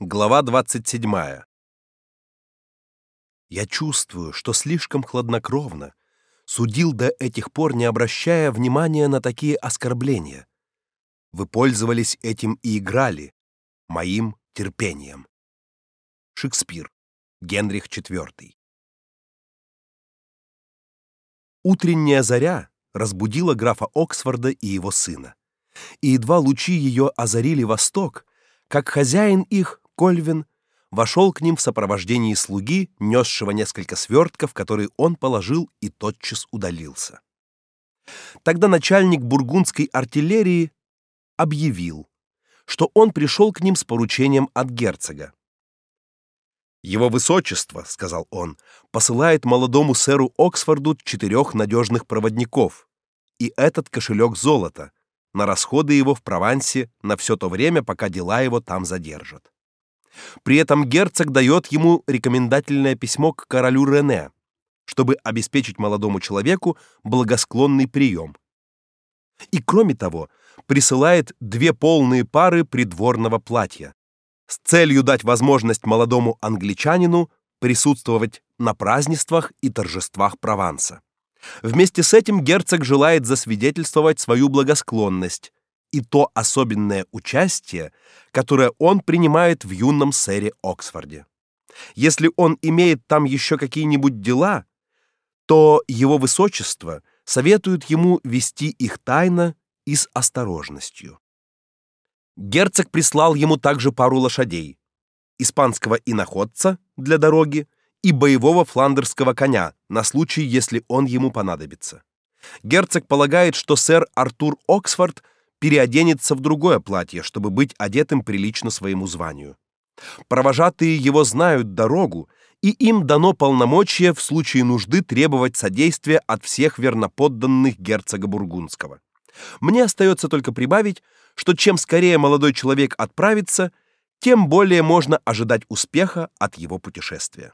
Глава 27. Я чувствую, что слишком хладнокровно судил до этих пор, не обращая внимания на такие оскорбления. Вы пользовались этим и играли моим терпением. Шекспир. Генрих IV. Утренняя заря разбудила графа Оксфорда и его сына. И едва лучи ее озарили восток, как хозяин их Кольвин вошел к ним в сопровождении слуги, несшего несколько свертков, которые он положил и тотчас удалился. Тогда начальник бургундской артиллерии объявил, что он пришел к ним с поручением от герцога. Его высочество, сказал он, посылает молодому сэру Оксфорду четырех надежных проводников и этот кошелек золота на расходы его в Провансе на все то время, пока дела его там задержат. При этом герцог дает ему рекомендательное письмо к королю Рене, чтобы обеспечить молодому человеку благосклонный прием. И кроме того, присылает две полные пары придворного платья с целью дать возможность молодому англичанину присутствовать на празднествах и торжествах Прованса. Вместе с этим герцог желает засвидетельствовать свою благосклонность и то особенное участие, которое он принимает в юном сэре Оксфорде. Если он имеет там еще какие-нибудь дела, то его высочество советует ему вести их тайно и с осторожностью. Герцог прислал ему также пару лошадей, испанского иноходца для дороги и боевого фландерского коня на случай, если он ему понадобится. Герцог полагает, что сэр Артур Оксфорд переоденется в другое платье, чтобы быть одетым прилично своему званию. Провожатые его знают дорогу, и им дано полномочие в случае нужды требовать содействия от всех верноподданных герцога бургундского. Мне остается только прибавить, что чем скорее молодой человек отправится, тем более можно ожидать успеха от его путешествия.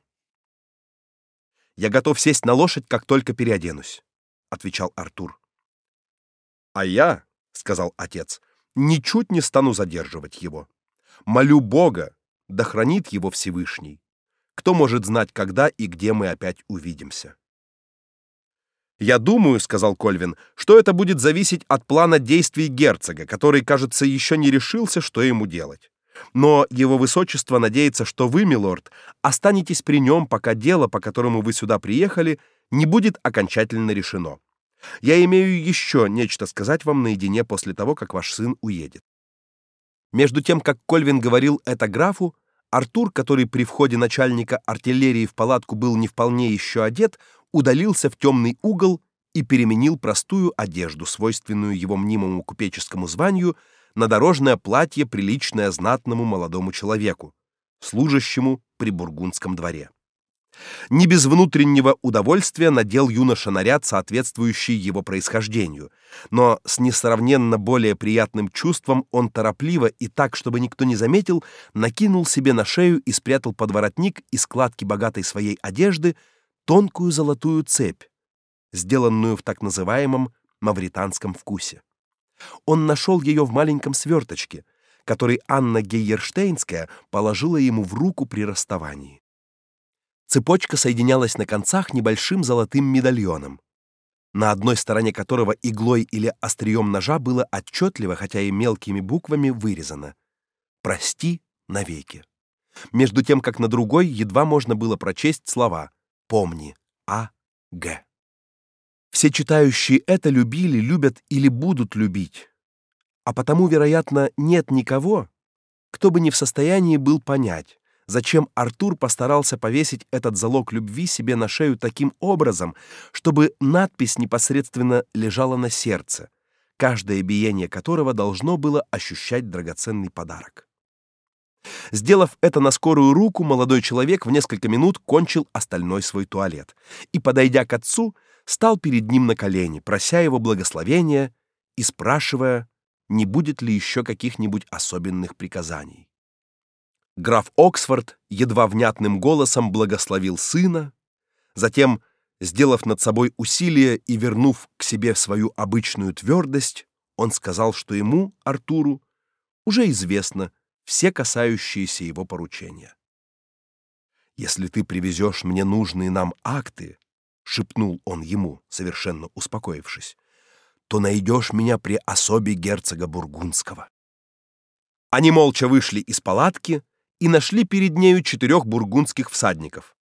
Я готов сесть на лошадь, как только переоденусь, отвечал Артур. А я, сказал отец. Ничуть не стану задерживать его. Молю Бога, да хранит его Всевышний. Кто может знать, когда и где мы опять увидимся? Я думаю, сказал Кольвин, что это будет зависеть от плана действий герцога, который, кажется, еще не решился, что ему делать. Но его высочество надеется, что вы, милорд, останетесь при нем, пока дело, по которому вы сюда приехали, не будет окончательно решено. Я имею еще нечто сказать вам наедине после того, как ваш сын уедет. Между тем, как Кольвин говорил это графу, Артур, который при входе начальника артиллерии в палатку был не вполне еще одет, удалился в темный угол и переменил простую одежду, свойственную его мнимому купеческому званию, на дорожное платье, приличное знатному молодому человеку, служащему при бургундском дворе. Не без внутреннего удовольствия надел юноша наряд, соответствующий его происхождению, но с несравненно более приятным чувством он торопливо и так, чтобы никто не заметил, накинул себе на шею и спрятал под воротник из складки богатой своей одежды тонкую золотую цепь, сделанную в так называемом мавританском вкусе. Он нашел ее в маленьком сверточке, который Анна Гейерштейнская положила ему в руку при расставании. Цепочка соединялась на концах небольшим золотым медальоном, на одной стороне которого иглой или острием ножа было отчетливо, хотя и мелкими буквами вырезано: "Прости навеки". Между тем, как на другой едва можно было прочесть слова: "Помни, А. Г". Все читающие это любили, любят или будут любить. А потому, вероятно, нет никого, кто бы не в состоянии был понять, зачем Артур постарался повесить этот залог любви себе на шею таким образом, чтобы надпись непосредственно лежала на сердце, каждое биение которого должно было ощущать драгоценный подарок. Сделав это на скорую руку, молодой человек в несколько минут кончил остальной свой туалет и, подойдя к отцу, стал перед ним на колени, прося его благословения и спрашивая, не будет ли еще каких-нибудь особенных приказаний. Граф Оксфорд едва внятным голосом благословил сына, затем, сделав над собой усилие и вернув к себе свою обычную твердость, он сказал, что ему, Артуру, уже известно все касающиеся его поручения. Если ты привезешь мне нужные нам акты, шепнул он ему, совершенно успокоившись, то найдешь меня при особе герцога бургундского. Они молча вышли из палатки и нашли перед нею четырех бургундских всадников,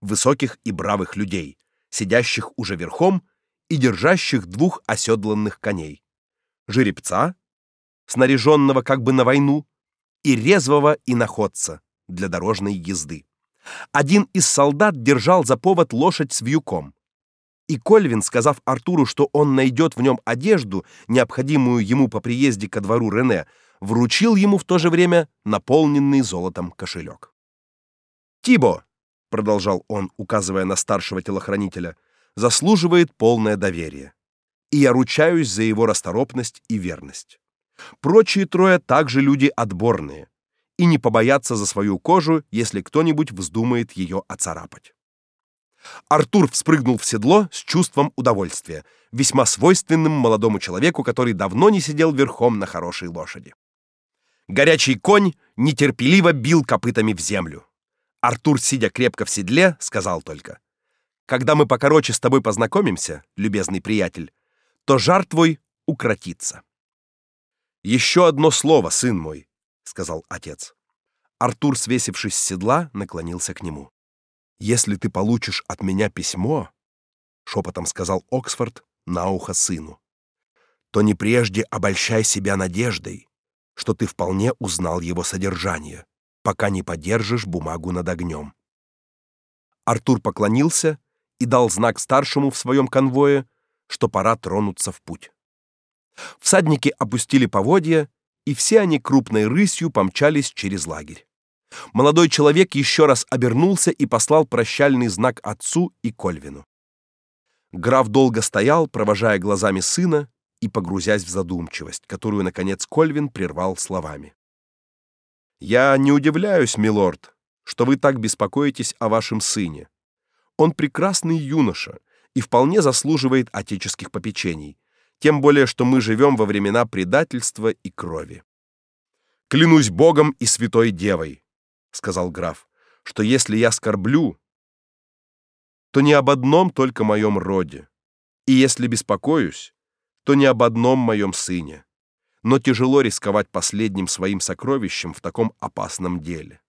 высоких и бравых людей, сидящих уже верхом и держащих двух оседланных коней: жеребца, снаряженного как бы на войну, и резвого иноходца для дорожной езды. Один из солдат держал за повод лошадь с вьюком. И Кольвин, сказав Артуру, что он найдет в нем одежду, необходимую ему по приезде ко двору Рене, вручил ему в то же время наполненный золотом кошелек. Тибо, продолжал он, указывая на старшего телохранителя, заслуживает полное доверие. И я ручаюсь за его расторопность и верность. Прочие трое также люди отборные и не побоятся за свою кожу, если кто-нибудь вздумает ее оцарапать. Артур вспрыгнул в седло с чувством удовольствия, весьма свойственным молодому человеку, который давно не сидел верхом на хорошей лошади. Горячий конь нетерпеливо бил копытами в землю. Артур, сидя крепко в седле, сказал только: "Когда мы покороче с тобой познакомимся, любезный приятель, то жар твой укротится". Еще одно слово, сын мой, сказал отец. Артур, свесившись с седла, наклонился к нему. Если ты получишь от меня письмо, шепотом сказал Оксфорд на ухо сыну, то не прежде обольщай себя надеждой, что ты вполне узнал его содержание, пока не подержишь бумагу над огнем. Артур поклонился и дал знак старшему в своем конвое, что пора тронуться в путь. Всадники опустили поводья, и все они крупной рысью помчались через лагерь. Молодой человек еще раз обернулся и послал прощальный знак отцу и Кольвину. Граф долго стоял, провожая глазами сына и погрузясь в задумчивость, которую наконец Кольвин прервал словами: "Я не удивляюсь, милорд, что вы так беспокоитесь о вашем сыне. Он прекрасный юноша и вполне заслуживает отеческих попечений тем более что мы живем во времена предательства и крови. Клянусь Богом и святой девой, сказал граф, что если я скорблю, то не об одном только моем роде, и если беспокоюсь, то не об одном моем сыне. Но тяжело рисковать последним своим сокровищем в таком опасном деле.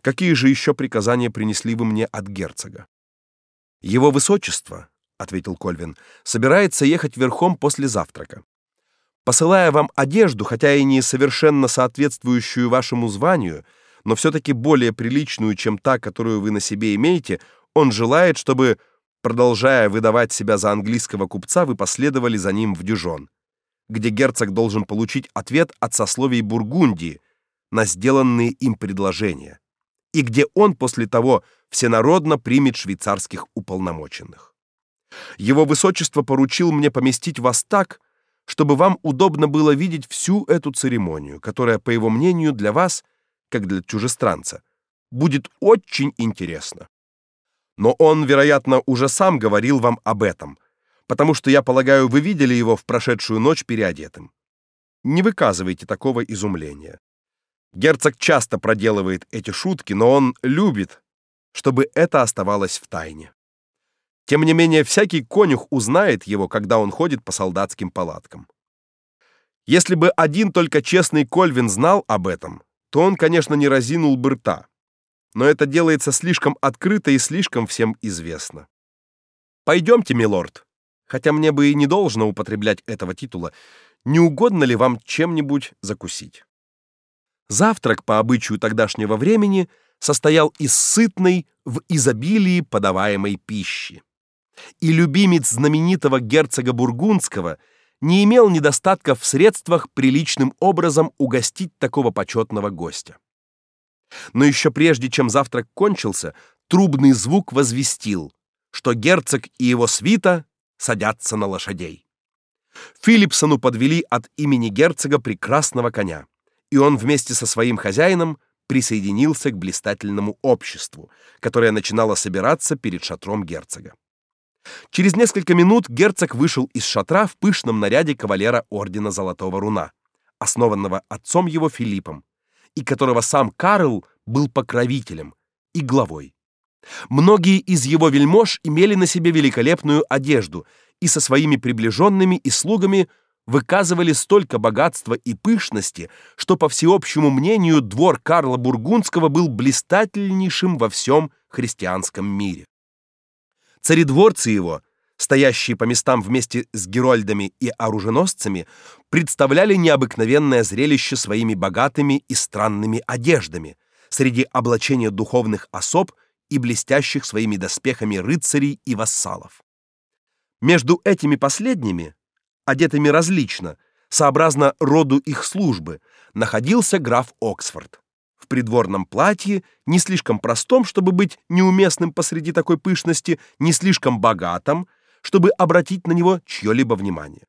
Какие же еще приказания принесли вы мне от герцога? Его высочество, ответил Кольвин. Собирается ехать верхом после завтрака. Посылая вам одежду, хотя и не совершенно соответствующую вашему званию, но все таки более приличную, чем та, которую вы на себе имеете, он желает, чтобы, продолжая выдавать себя за английского купца, вы последовали за ним в Дижон, где герцог должен получить ответ от сословий Бургундии на сделанные им предложения, и где он после того всенародно примет швейцарских уполномоченных. Его высочество поручил мне поместить вас так, чтобы вам удобно было видеть всю эту церемонию, которая, по его мнению, для вас, как для чужестранца, будет очень интересна. Но он, вероятно, уже сам говорил вам об этом, потому что я полагаю, вы видели его в прошедшую ночь переодетым. Не выказывайте такого изумления. Герцог часто проделывает эти шутки, но он любит, чтобы это оставалось в тайне. Тем не менее, всякий конюх узнает его, когда он ходит по солдатским палаткам. Если бы один только честный Кольвин знал об этом, то он, конечно, не разинул бы рта. Но это делается слишком открыто и слишком всем известно. Пойдемте, милорд. Хотя мне бы и не должно употреблять этого титула, не угодно ли вам чем-нибудь закусить? Завтрак по обычаю тогдашнего времени состоял из сытной в изобилии подаваемой пищи и любимец знаменитого герцога бургундского не имел недостатков в средствах приличным образом угостить такого почетного гостя. Но еще прежде, чем завтрак кончился, трубный звук возвестил, что герцог и его свита садятся на лошадей. Филипсону подвели от имени герцога прекрасного коня, и он вместе со своим хозяином присоединился к блистательному обществу, которое начинало собираться перед шатром герцога. Через несколько минут герцог вышел из шатра в пышном наряде кавалера ордена Золотого руна, основанного отцом его Филиппом, и которого сам Карл был покровителем и главой. Многие из его вельмож имели на себе великолепную одежду и со своими приближенными и слугами выказывали столько богатства и пышности, что по всеобщему мнению двор Карла Бургундского был блистательнейшим во всем христианском мире. Царедворцы его, стоящие по местам вместе с герольдами и оруженосцами, представляли необыкновенное зрелище своими богатыми и странными одеждами среди облачения духовных особ и блестящих своими доспехами рыцарей и вассалов. Между этими последними, одетыми различно, сообразно роду их службы, находился граф Оксфорд в придворном платье, не слишком простом, чтобы быть неуместным посреди такой пышности, не слишком богатым, чтобы обратить на него чье-либо внимание.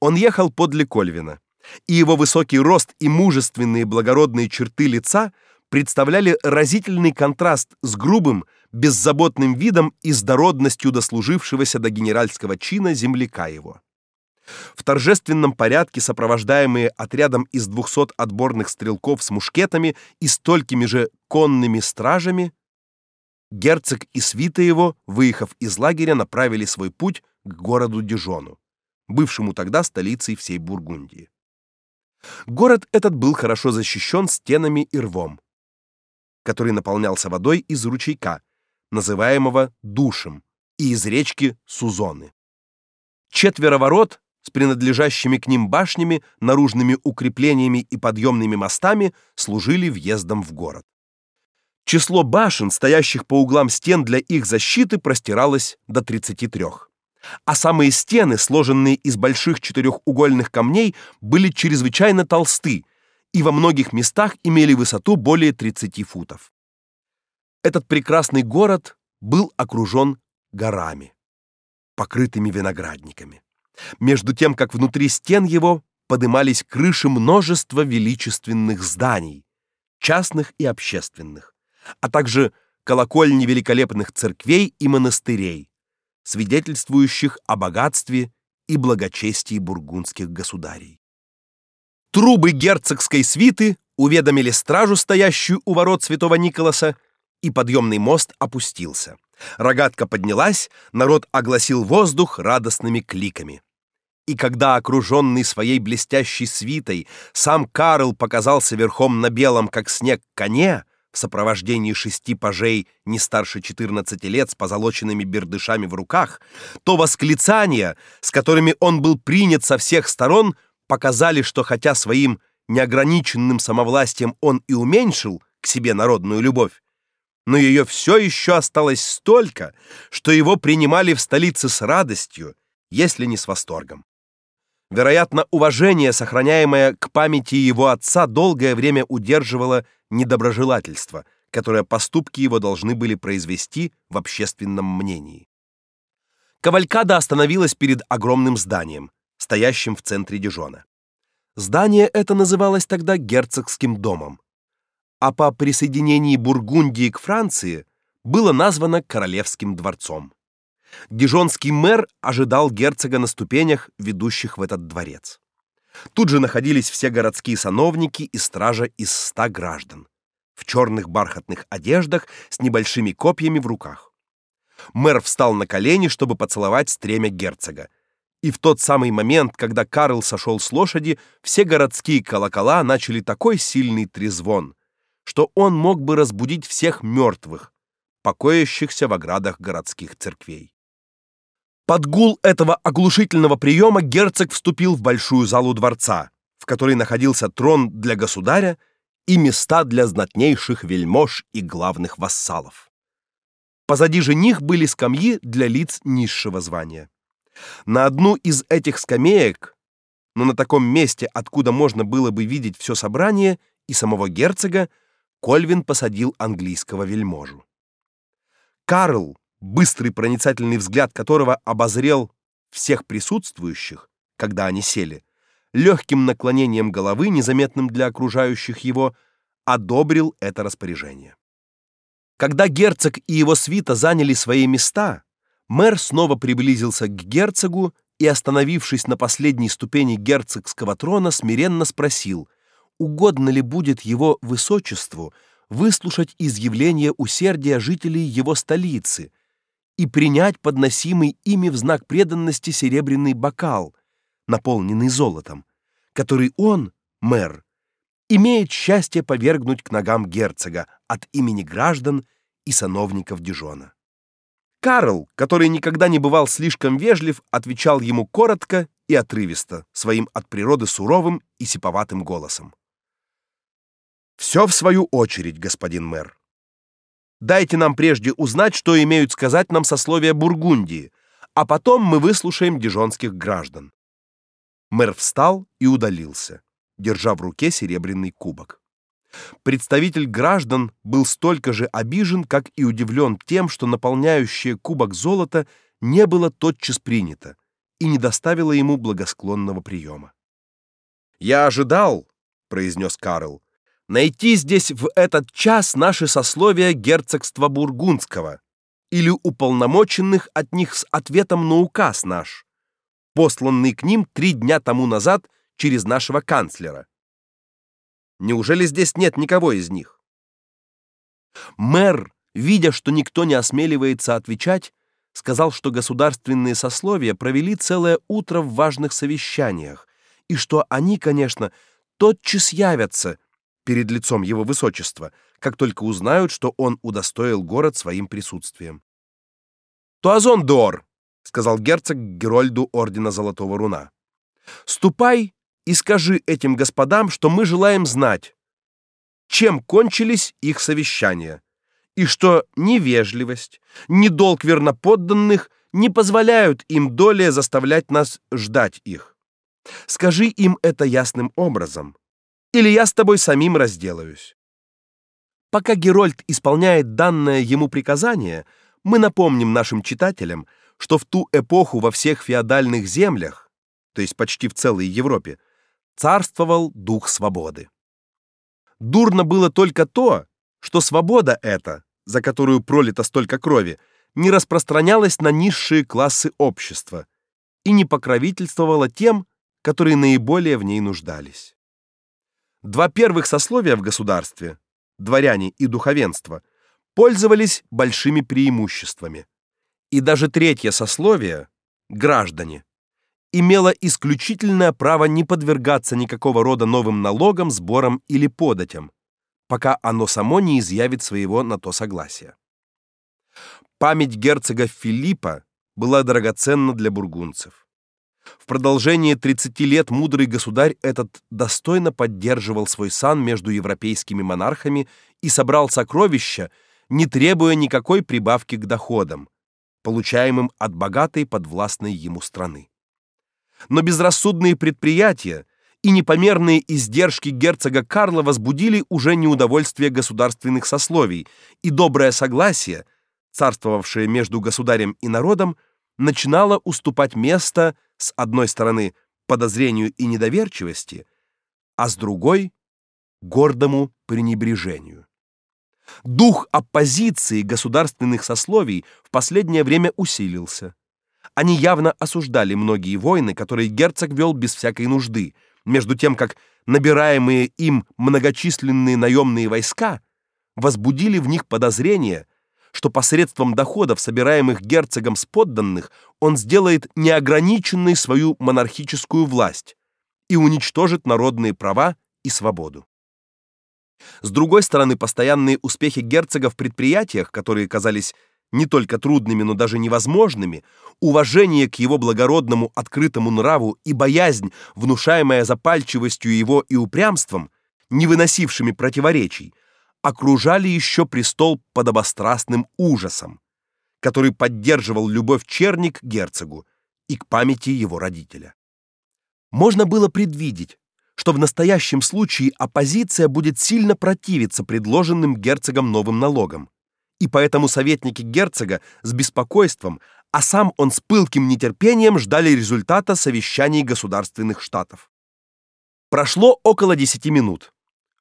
Он ехал подле Кольвина, и его высокий рост и мужественные благородные черты лица представляли разительный контраст с грубым, беззаботным видом и с дослужившегося до генеральского чина земляка его. В торжественном порядке, сопровождаемые отрядом из 200 отборных стрелков с мушкетами и столькими же конными стражами, герцог и свита его, выехав из лагеря, направили свой путь к городу Дижону, бывшему тогда столицей всей Бургундии. Город этот был хорошо защищен стенами и рвом, который наполнялся водой из ручейка, называемого Душем, и из речки Сузоны. Четверо ворот с принадлежащими к ним башнями, наружными укреплениями и подъемными мостами служили въездом в город. Число башен, стоящих по углам стен для их защиты, простиралось до 33. А самые стены, сложенные из больших четырехугольных камней, были чрезвычайно толсты и во многих местах имели высоту более 30 футов. Этот прекрасный город был окружен горами, покрытыми виноградниками. Между тем, как внутри стен его подымались крыши множества величественных зданий, частных и общественных, а также колокольни великолепных церквей и монастырей, свидетельствующих о богатстве и благочестии бургундских государей. Трубы герцогской свиты уведомили стражу, стоящую у ворот Святого Николаса, и подъемный мост опустился. Рогатка поднялась, народ огласил воздух радостными кликами. И когда окруженный своей блестящей свитой сам Карл показался верхом на белом, как снег, коне, в сопровождении шести пажей не старше 14 лет с позолоченными бердышами в руках, то восклицания, с которыми он был принят со всех сторон, показали, что хотя своим неограниченным самовластием он и уменьшил к себе народную любовь, но ее все еще осталось столько, что его принимали в столице с радостью, если не с восторгом. Вероятно, уважение, сохраняемое к памяти его отца, долгое время удерживало недоброжелательство, которое поступки его должны были произвести в общественном мнении. Кавалькада остановилась перед огромным зданием, стоящим в центре Дижона. Здание это называлось тогда герцогским домом, а по присоединении Бургундии к Франции было названо королевским дворцом. Дижонский мэр ожидал герцога на ступенях, ведущих в этот дворец. Тут же находились все городские сановники и стража из ста граждан в черных бархатных одеждах с небольшими копьями в руках. Мэр встал на колени, чтобы поцеловать стремя герцога, и в тот самый момент, когда Карл сошел с лошади, все городские колокола начали такой сильный трезвон, что он мог бы разбудить всех мертвых, покоящихся в оградах городских церквей. Под гул этого оглушительного приема герцог вступил в большую залу дворца, в которой находился трон для государя и места для знатнейших вельмож и главных вассалов. Позади же них были скамьи для лиц низшего звания. На одну из этих скамеек, но на таком месте, откуда можно было бы видеть все собрание и самого герцога, Кольвин посадил английского вельможу. Карл, быстрый проницательный взгляд которого обозрел всех присутствующих, когда они сели, легким наклонением головы, незаметным для окружающих его, одобрил это распоряжение. Когда герцог и его свита заняли свои места, Мэр снова приблизился к герцогу и, остановившись на последней ступени герцогского трона, смиренно спросил, угодно ли будет его высочеству выслушать изъявление усердия жителей его столицы и принять подносимый ими в знак преданности серебряный бокал, наполненный золотом, который он, мэр, имеет счастье повергнуть к ногам герцога от имени граждан и сановников Дижона. Карл, который никогда не бывал слишком вежлив, отвечал ему коротко и отрывисто, своим от природы суровым и сиповатым голосом. Все в свою очередь, господин мэр. Дайте нам прежде узнать, что имеют сказать нам сословия Бургундии, а потом мы выслушаем дижонских граждан. Мэр встал и удалился, держа в руке серебряный кубок. Представитель граждан был столько же обижен, как и удивлен тем, что наполняющее кубок золото не было тотчас принято и не доставило ему благосклонного приема. "Я ожидал", произнес Карл, "найти здесь в этот час наши сословия герцогства бургундского или уполномоченных от них с ответом на указ наш, посланный к ним три дня тому назад через нашего канцлера. Неужели здесь нет никого из них? Мэр, видя, что никто не осмеливается отвечать, сказал, что государственные сословия провели целое утро в важных совещаниях, и что они, конечно, тотчас явятся перед лицом его высочества, как только узнают, что он удостоил город своим присутствием. Туазон дор, сказал герцог Герольду ордена Золотого руна. Ступай и скажи этим господам, что мы желаем знать, чем кончились их совещания, и что ни вежливость, ни долг верноподданных не позволяют им долее заставлять нас ждать их. Скажи им это ясным образом, или я с тобой самим разделаюсь. Пока Герольд исполняет данное ему приказание, мы напомним нашим читателям, что в ту эпоху во всех феодальных землях, то есть почти в целой Европе, царствовал дух свободы. Дурно было только то, что свобода эта, за которую пролито столько крови, не распространялась на низшие классы общества и не покровительствовала тем, которые наиболее в ней нуждались. Два первых сословия в государстве, дворяне и духовенство, пользовались большими преимуществами. И даже третье сословие, граждане, имела исключительное право не подвергаться никакого рода новым налогам, сборам или податям, пока оно само не изъявит своего на то согласия. Память герцога Филиппа была драгоценна для бургундцев. Продолжение 30 лет мудрый государь этот достойно поддерживал свой сан между европейскими монархами и собрал сокровища, не требуя никакой прибавки к доходам, получаемым от богатой подвластной ему страны. Но безрассудные предприятия и непомерные издержки герцога Карла возбудили уже неудовольствие государственных сословий, и доброе согласие, царствовавшее между государем и народом, начинало уступать место с одной стороны подозрению и недоверчивости, а с другой гордому пренебрежению. Дух оппозиции государственных сословий в последнее время усилился. Они явно осуждали многие войны, которые герцог вел без всякой нужды, между тем как набираемые им многочисленные наемные войска возбудили в них подозрение, что посредством доходов, собираемых герцогом с подданных, он сделает неограниченной свою монархическую власть и уничтожит народные права и свободу. С другой стороны, постоянные успехи герцога в предприятиях, которые казались не только трудными, но даже невозможными, уважение к его благородному открытому нраву и боязнь, внушаемая запальчивостью его и упрямством, не выносившими противоречий, окружали еще престол подобострастным ужасом, который поддерживал любовь Черник к герцогу и к памяти его родителя. Можно было предвидеть, что в настоящем случае оппозиция будет сильно противиться предложенным герцогом новым налогам и поэтому советники герцога с беспокойством, а сам он с пылким нетерпением ждали результата совещаний государственных штатов. Прошло около десяти минут.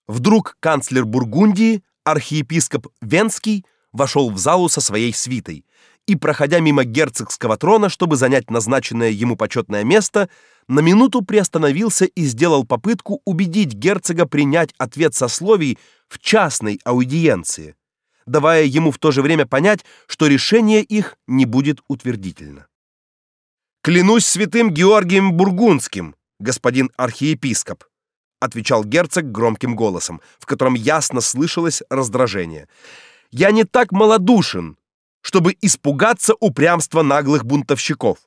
Вдруг канцлер Бургундии, архиепископ Венский, вошел в залу со своей свитой и, проходя мимо герцогского трона, чтобы занять назначенное ему почетное место, на минуту приостановился и сделал попытку убедить герцога принять ответ сословий в частной аудиенции, давая ему в то же время понять, что решение их не будет утвердительно. Клянусь святым Георгием Бургундским, господин архиепископ, отвечал герцог громким голосом, в котором ясно слышалось раздражение. Я не так малодушен, чтобы испугаться упрямства наглых бунтовщиков.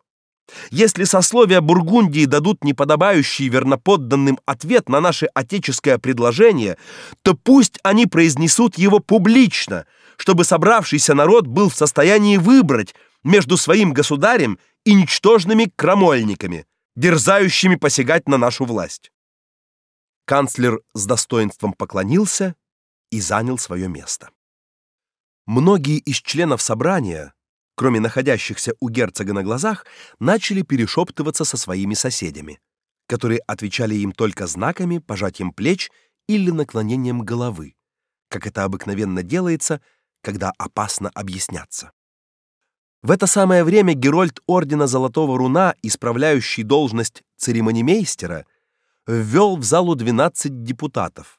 Если сословия Бургундии дадут неподобающий верноподданным ответ на наше отеческое предложение, то пусть они произнесут его публично, чтобы собравшийся народ был в состоянии выбрать между своим государем и ничтожными крамольниками, дерзающими посягать на нашу власть. Канцлер с достоинством поклонился и занял свое место. Многие из членов собрания, кроме находящихся у герцога на глазах, начали перешептываться со своими соседями, которые отвечали им только знаками, пожатием плеч или наклонением головы, как это обыкновенно делается, когда опасно объясняться. В это самое время Герольд ордена Золотого руна, исправляющий должность церемонимейстера, ввел в залу 12 депутатов,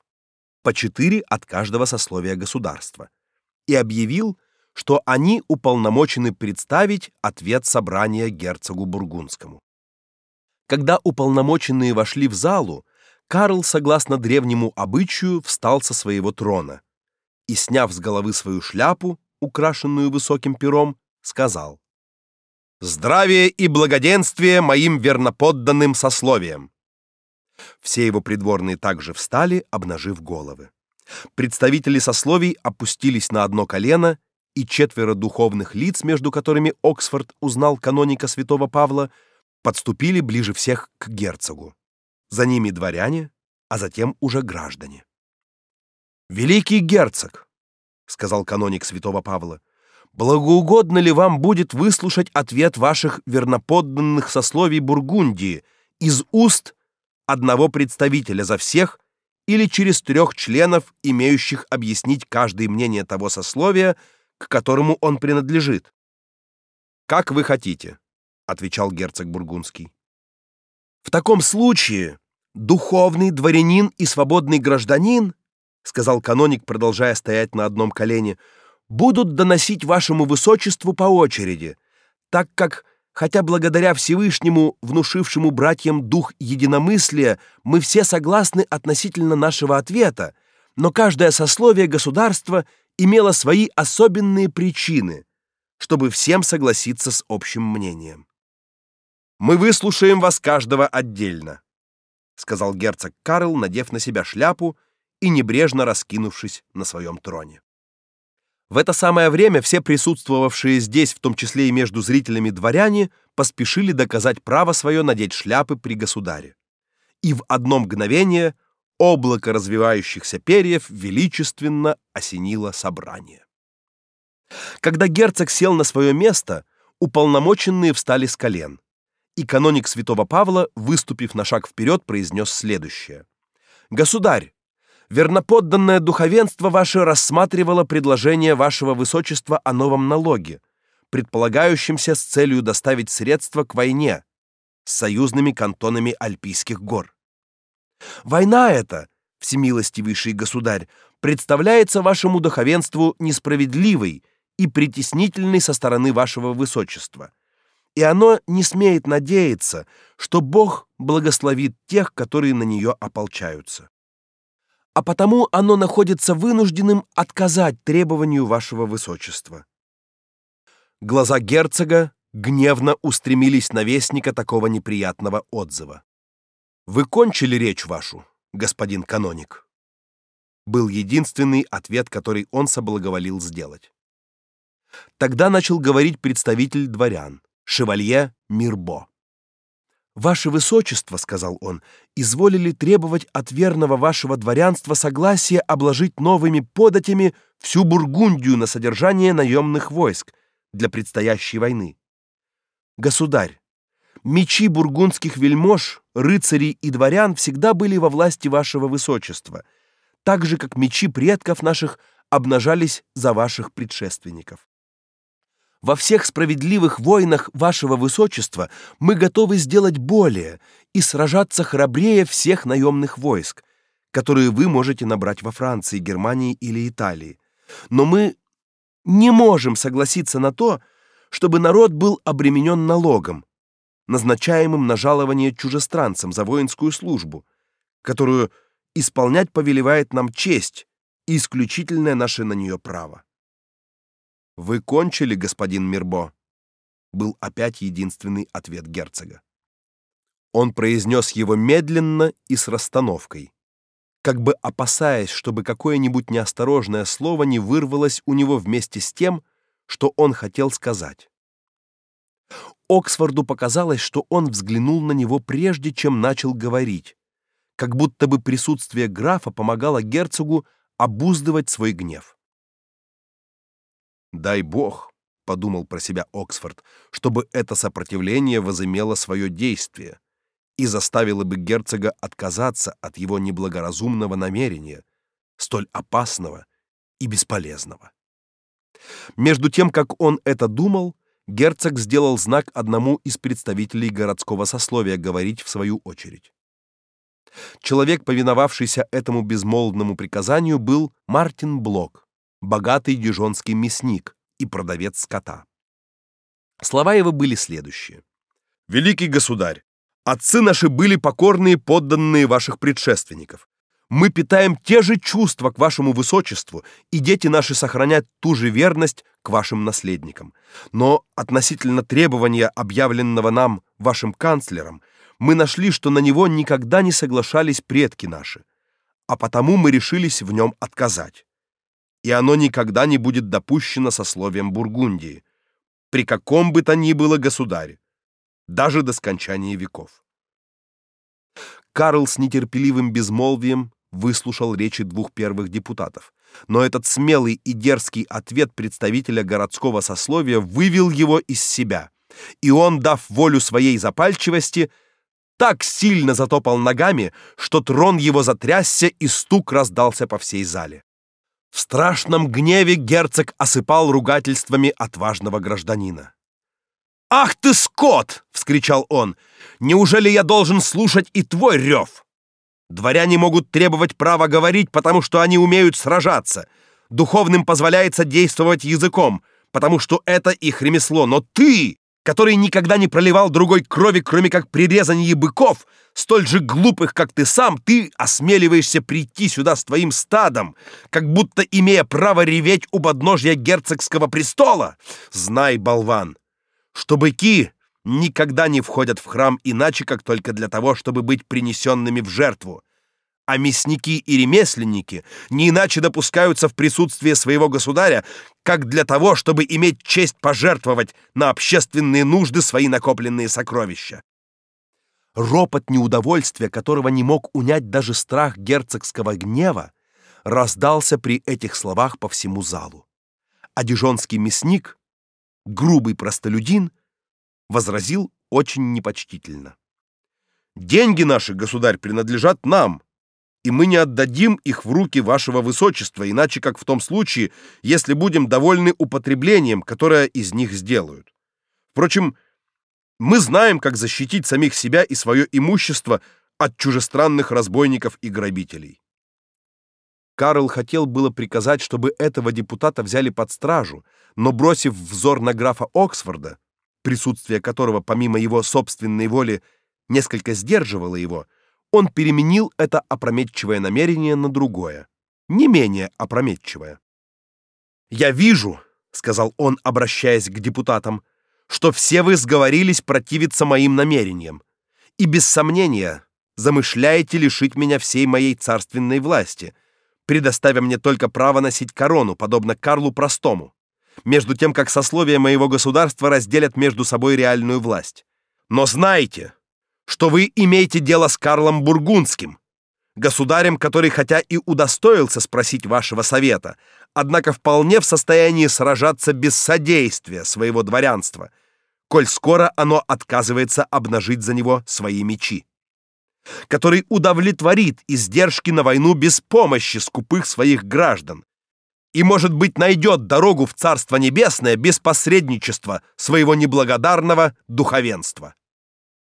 по четыре от каждого сословия государства, и объявил, что они уполномочены представить ответ собрания герцогу бургундскому. Когда уполномоченные вошли в залу, Карл, согласно древнему обычаю, встал со своего трона и, сняв с головы свою шляпу, украшенную высоким пером, сказал: "Здравие и благоденствие моим верноподданным сословиям". Все его придворные также встали, обнажив головы. Представители сословий опустились на одно колено и четверо духовных лиц, между которыми Оксфорд узнал каноника святого Павла, подступили ближе всех к герцогу. За ними дворяне, а затем уже граждане. Великий герцог, сказал каноник святого Павла, благоугодно ли вам будет выслушать ответ ваших верноподданных сословий Бургундии из уст одного представителя за всех или через трех членов, имеющих объяснить каждое мнение того сословия, к которому он принадлежит. Как вы хотите, отвечал герцог бургундский. В таком случае духовный дворянин и свободный гражданин, сказал каноник, продолжая стоять на одном колене, будут доносить вашему высочеству по очереди, так как хотя благодаря Всевышнему, внушившему братьям дух единомыслия, мы все согласны относительно нашего ответа, но каждое сословие государства имела свои особенные причины, чтобы всем согласиться с общим мнением. Мы выслушаем вас каждого отдельно, сказал герцог Карл, надев на себя шляпу и небрежно раскинувшись на своем троне. В это самое время все присутствовавшие здесь, в том числе и между зрителями дворяне, поспешили доказать право свое надеть шляпы при государе. И в одно мгновение облако развивающихся перьев величественно осенило собрание. Когда герцог сел на свое место, уполномоченные встали с колен, и каноник святого Павла, выступив на шаг вперед, произнес следующее: "Государь, верноподданное духовенство ваше рассматривало предложение вашего высочества о новом налоге, предполагающемся с целью доставить средства к войне с союзными кантонами Альпийских гор. Война эта, всемилостивейший государь, представляется вашему духовенству несправедливой и притеснительной со стороны вашего высочества. И оно не смеет надеяться, что Бог благословит тех, которые на нее ополчаются. А потому оно находится вынужденным отказать требованию вашего высочества. Глаза герцога гневно устремились на вестника такого неприятного отзыва. Вы кончили речь вашу, господин каноник. Был единственный ответ, который он соблаговолил сделать. Тогда начал говорить представитель дворян, шевалье Мирбо. Ваше высочество, сказал он, изволили требовать от верного вашего дворянства согласия обложить новыми податями всю Бургундию на содержание наемных войск для предстоящей войны. Государь, Мечи бургундских вельмож, рыцарей и дворян всегда были во власти вашего высочества, так же как мечи предков наших обнажались за ваших предшественников. Во всех справедливых войнах вашего высочества мы готовы сделать более и сражаться храбрее всех наемных войск, которые вы можете набрать во Франции, Германии или Италии. Но мы не можем согласиться на то, чтобы народ был обременен налогом, назначаемым на жалование чужестранцам за воинскую службу, которую исполнять повелевает нам честь и исключительное наше на нее право. Вы кончили, господин Мирбо, был опять единственный ответ герцога. Он произнес его медленно и с расстановкой, как бы опасаясь, чтобы какое-нибудь неосторожное слово не вырвалось у него вместе с тем, что он хотел сказать. Оксфорду показалось, что он взглянул на него прежде, чем начал говорить, как будто бы присутствие графа помогало герцогу обуздывать свой гнев. Дай бог, подумал про себя Оксфорд, чтобы это сопротивление возымело свое действие и заставило бы герцога отказаться от его неблагоразумного намерения, столь опасного и бесполезного. Между тем, как он это думал, герцог сделал знак одному из представителей городского сословия говорить в свою очередь. Человек, повиновавшийся этому безмолвному приказанию, был Мартин Блок, богатый дижонский мясник и продавец скота. Слова его были следующие: Великий государь, отцы наши были покорные подданные ваших предшественников. Мы питаем те же чувства к вашему высочеству, и дети наши сохранят ту же верность к вашим наследникам. Но относительно требования, объявленного нам вашим канцлером, мы нашли, что на него никогда не соглашались предки наши, а потому мы решились в нем отказать. И оно никогда не будет допущено сословием Бургундии, при каком бы то ни было государе, даже до скончания веков. Карл с нетерпеливым безмолвием выслушал речи двух первых депутатов. Но этот смелый и дерзкий ответ представителя городского сословия вывел его из себя. И он, дав волю своей запальчивости, так сильно затопал ногами, что трон его затрясся и стук раздался по всей зале. В страшном гневе герцог осыпал ругательствами отважного гражданина. «Ах ты, скот!» — вскричал он. «Неужели я должен слушать и твой рев?» Дворяне могут требовать права говорить, потому что они умеют сражаться. Духовным позволяется действовать языком, потому что это их ремесло. Но ты, который никогда не проливал другой крови, кроме как при быков, столь же глупых, как ты сам, ты осмеливаешься прийти сюда с твоим стадом, как будто имея право реветь у подножья герцогского престола. Знай, болван, что быки никогда не входят в храм иначе, как только для того, чтобы быть принесенными в жертву. А мясники и ремесленники не иначе допускаются в присутствие своего государя, как для того, чтобы иметь честь пожертвовать на общественные нужды свои накопленные сокровища. Ропот неудовольствия, которого не мог унять даже страх герцогского гнева, раздался при этих словах по всему залу. А мясник, грубый простолюдин, возразил очень непочтительно. Деньги наши, государь, принадлежат нам, и мы не отдадим их в руки вашего высочества, иначе как в том случае, если будем довольны употреблением, которое из них сделают. Впрочем, мы знаем, как защитить самих себя и свое имущество от чужестранных разбойников и грабителей. Карл хотел было приказать, чтобы этого депутата взяли под стражу, но бросив взор на графа Оксфорда, присутствие которого помимо его собственной воли несколько сдерживало его, он переменил это опрометчивое намерение на другое, не менее опрометчивое. "Я вижу", сказал он, обращаясь к депутатам, "что все вы сговорились противиться моим намерениям, и без сомнения замышляете лишить меня всей моей царственной власти, предоставя мне только право носить корону, подобно Карлу Простому между тем как сословия моего государства разделят между собой реальную власть. Но знайте, что вы имеете дело с Карлом Бургундским, государем, который хотя и удостоился спросить вашего совета, однако вполне в состоянии сражаться без содействия своего дворянства, коль скоро оно отказывается обнажить за него свои мечи который удовлетворит издержки на войну без помощи скупых своих граждан, и, может быть, найдет дорогу в Царство Небесное без посредничества своего неблагодарного духовенства.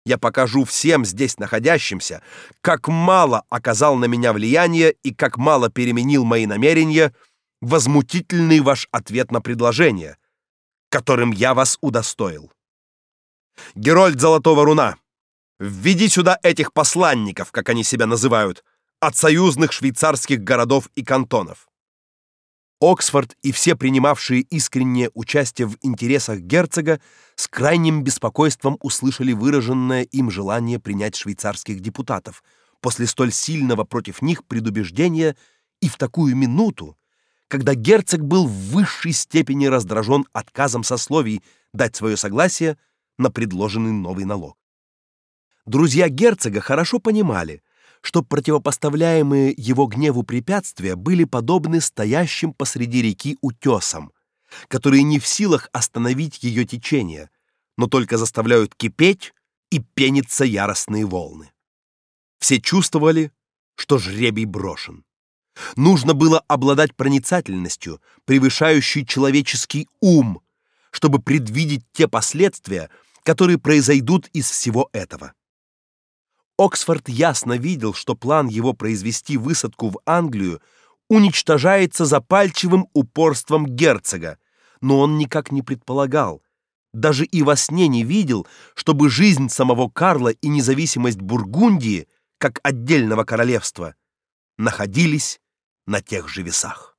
Я покажу всем здесь находящимся, как мало оказал на меня влияние и как мало переменил мои намерения возмутительный ваш ответ на предложение, которым я вас удостоил. Герольд Золотого Руна, введи сюда этих посланников, как они себя называют, от союзных швейцарских городов и кантонов. Оксфорд и все принимавшие искреннее участие в интересах герцога с крайним беспокойством услышали выраженное им желание принять швейцарских депутатов после столь сильного против них предубеждения и в такую минуту, когда герцог был в высшей степени раздражен отказом сословий дать свое согласие на предложенный новый налог. Друзья герцога хорошо понимали, что противопоставляемые его гневу препятствия были подобны стоящим посреди реки утесам, которые не в силах остановить ее течение, но только заставляют кипеть и пениться яростные волны. Все чувствовали, что жребий брошен. Нужно было обладать проницательностью, превышающей человеческий ум, чтобы предвидеть те последствия, которые произойдут из всего этого. Оксфорд ясно видел, что план его произвести высадку в Англию уничтожается запальчивым упорством герцога, но он никак не предполагал, даже и во сне не видел, чтобы жизнь самого Карла и независимость Бургундии, как отдельного королевства, находились на тех же весах.